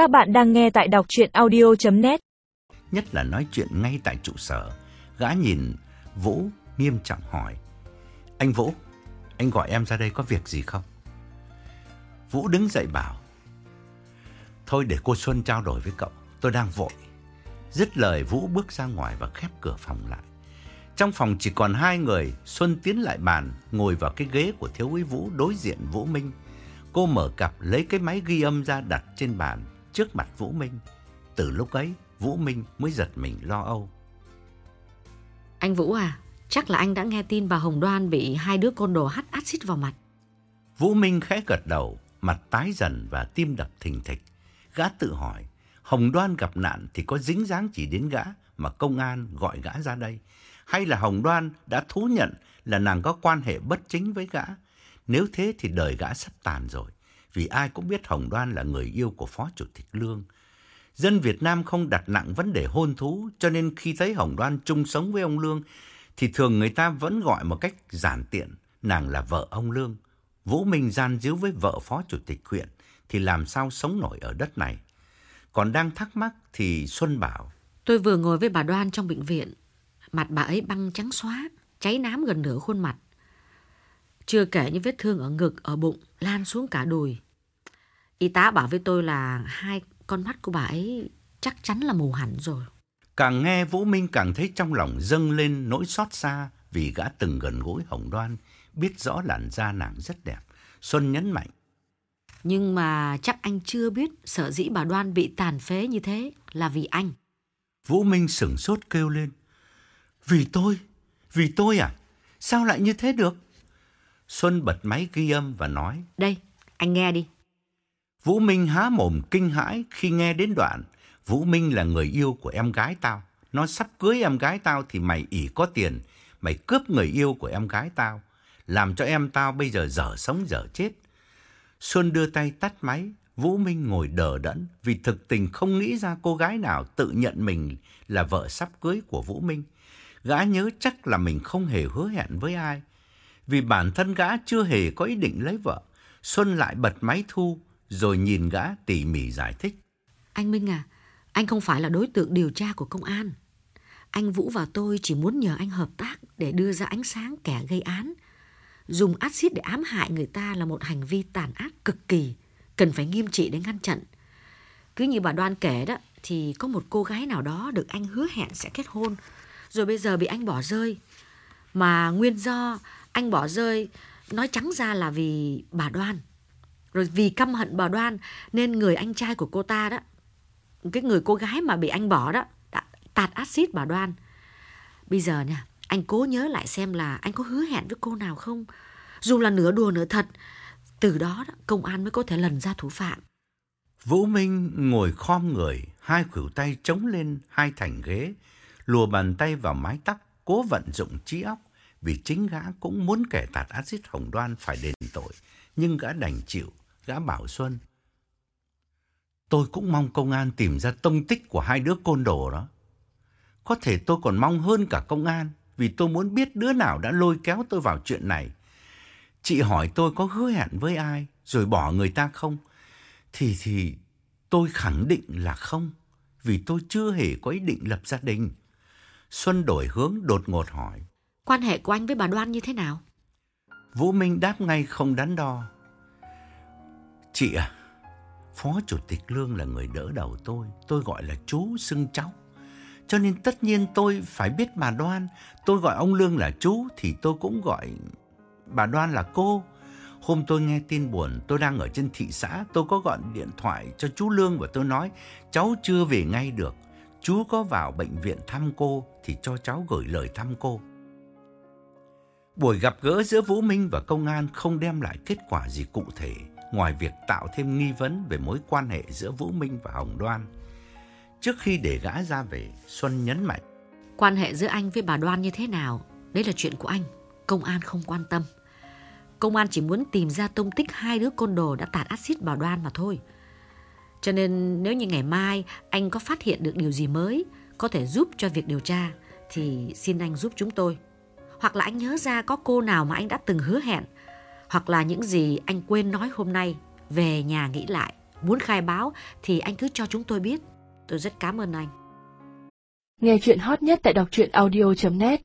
Các bạn đang nghe tại đọc chuyện audio.net Nhất là nói chuyện ngay tại trụ sở. Gã nhìn Vũ nghiêm trọng hỏi. Anh Vũ, anh gọi em ra đây có việc gì không? Vũ đứng dậy bảo. Thôi để cô Xuân trao đổi với cậu, tôi đang vội. Dứt lời Vũ bước ra ngoài và khép cửa phòng lại. Trong phòng chỉ còn hai người, Xuân tiến lại bàn, ngồi vào cái ghế của thiếu úy Vũ đối diện Vũ Minh. Cô mở cặp lấy cái máy ghi âm ra đặt trên bàn trước mặt Vũ Minh. Từ lúc ấy, Vũ Minh mới giật mình lo âu. Anh Vũ à, chắc là anh đã nghe tin bà Hồng Đoan bị hai đứa côn đồ hắt axit vào mặt. Vũ Minh khẽ gật đầu, mặt tái dần và tim đập thình thịch. Gã tự hỏi, Hồng Đoan gặp nạn thì có dính dáng chỉ đến gã mà công an gọi gã ra đây? Hay là Hồng Đoan đã thú nhận là nàng có quan hệ bất chính với gã? Nếu thế thì đời gã sắp tàn rồi, vì ai cũng biết Hồng Đoan là người yêu của Phó Chủ tịch Lương. Dân Việt Nam không đặt nặng vấn đề hôn thú, cho nên khi thấy Hồng Đoan chung sống với ông Lương, thì thường người ta vẫn gọi một cách giản tiện, nàng là vợ ông Lương. Vũ Minh gian díu với vợ Phó Chủ tịch huyện, thì làm sao sống nổi ở đất này. Còn đang thắc mắc thì Xuân bảo. Tôi vừa ngồi với bà Đoan trong bệnh viện, mặt bà ấy băng trắng xóa, cháy nám gần nửa khuôn mặt. Chưa kể những vết thương ở ngực, ở bụng, lan xuống cả đùi. Y tá bảo với tôi là hai con mắt của bà ấy chắc chắn là mù hẳn rồi. Càng nghe Vũ Minh càng thấy trong lòng dâng lên nỗi xót xa vì gã từng gần gũi Hồng Đoan, biết rõ làn da nàng rất đẹp. Xuân nhấn mạnh. Nhưng mà chắc anh chưa biết sợ dĩ bà Đoan bị tàn phế như thế là vì anh. Vũ Minh sửng sốt kêu lên. Vì tôi? Vì tôi à? Sao lại như thế được? Xuân bật máy ghi âm và nói. Đây, anh nghe đi. Vũ Minh há mồm kinh hãi khi nghe đến đoạn. Vũ Minh là người yêu của em gái tao. Nó sắp cưới em gái tao thì mày ỉ có tiền. Mày cướp người yêu của em gái tao. Làm cho em tao bây giờ dở sống dở chết. Xuân đưa tay tắt máy. Vũ Minh ngồi đờ đẫn vì thực tình không nghĩ ra cô gái nào tự nhận mình là vợ sắp cưới của Vũ Minh. Gã nhớ chắc là mình không hề hứa hẹn với ai. Vì bản thân gã chưa hề có ý định lấy vợ. Xuân lại bật máy thu rồi nhìn gã tỉ mỉ giải thích. Anh Minh à, anh không phải là đối tượng điều tra của công an. Anh Vũ và tôi chỉ muốn nhờ anh hợp tác để đưa ra ánh sáng kẻ gây án. Dùng axit để ám hại người ta là một hành vi tàn ác cực kỳ, cần phải nghiêm trị để ngăn chặn. Cứ như bà Đoan kể đó, thì có một cô gái nào đó được anh hứa hẹn sẽ kết hôn, rồi bây giờ bị anh bỏ rơi. Mà nguyên do anh bỏ rơi nói trắng ra là vì bà Đoan. Rồi vì căm hận bà Đoan nên người anh trai của cô ta đó, cái người cô gái mà bị anh bỏ đó, đã tạt axit bà Đoan. Bây giờ nha, anh cố nhớ lại xem là anh có hứa hẹn với cô nào không. Dù là nửa đùa nửa thật, từ đó, đó công an mới có thể lần ra thủ phạm. Vũ Minh ngồi khom người, hai khuỷu tay chống lên hai thành ghế, lùa bàn tay vào mái tóc, cố vận dụng trí óc, vì chính gã cũng muốn kẻ tạt axit hồng đoan phải đền tội, nhưng gã đành chịu, gã bảo Xuân. Tôi cũng mong công an tìm ra tông tích của hai đứa côn đồ đó. Có thể tôi còn mong hơn cả công an, vì tôi muốn biết đứa nào đã lôi kéo tôi vào chuyện này. Chị hỏi tôi có hứa hẹn với ai, rồi bỏ người ta không? Thì thì tôi khẳng định là không, vì tôi chưa hề có ý định lập gia đình. Xuân đổi hướng đột ngột hỏi. Quan hệ của anh với bà Đoan như thế nào? Vũ Minh đáp ngay không đắn đo. Chị à, Phó Chủ tịch Lương là người đỡ đầu tôi, tôi gọi là chú xưng cháu. Cho nên tất nhiên tôi phải biết bà Đoan, tôi gọi ông Lương là chú thì tôi cũng gọi bà Đoan là cô. Hôm tôi nghe tin buồn, tôi đang ở trên thị xã, tôi có gọi điện thoại cho chú Lương và tôi nói cháu chưa về ngay được. Chú có vào bệnh viện thăm cô thì cho cháu gửi lời thăm cô. Buổi gặp gỡ giữa Vũ Minh và công an không đem lại kết quả gì cụ thể, ngoài việc tạo thêm nghi vấn về mối quan hệ giữa Vũ Minh và Hồng Đoan. Trước khi để gã ra về, Xuân nhấn mạnh. Quan hệ giữa anh với bà Đoan như thế nào? Đấy là chuyện của anh. Công an không quan tâm. Công an chỉ muốn tìm ra tông tích hai đứa côn đồ đã tạt axit bà Đoan mà thôi. Cho nên nếu như ngày mai anh có phát hiện được điều gì mới có thể giúp cho việc điều tra thì xin anh giúp chúng tôi hoặc là anh nhớ ra có cô nào mà anh đã từng hứa hẹn, hoặc là những gì anh quên nói hôm nay, về nhà nghĩ lại, muốn khai báo thì anh cứ cho chúng tôi biết. Tôi rất cảm ơn anh. Nghe chuyện hot nhất tại đọc truyện audio.net